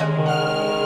Música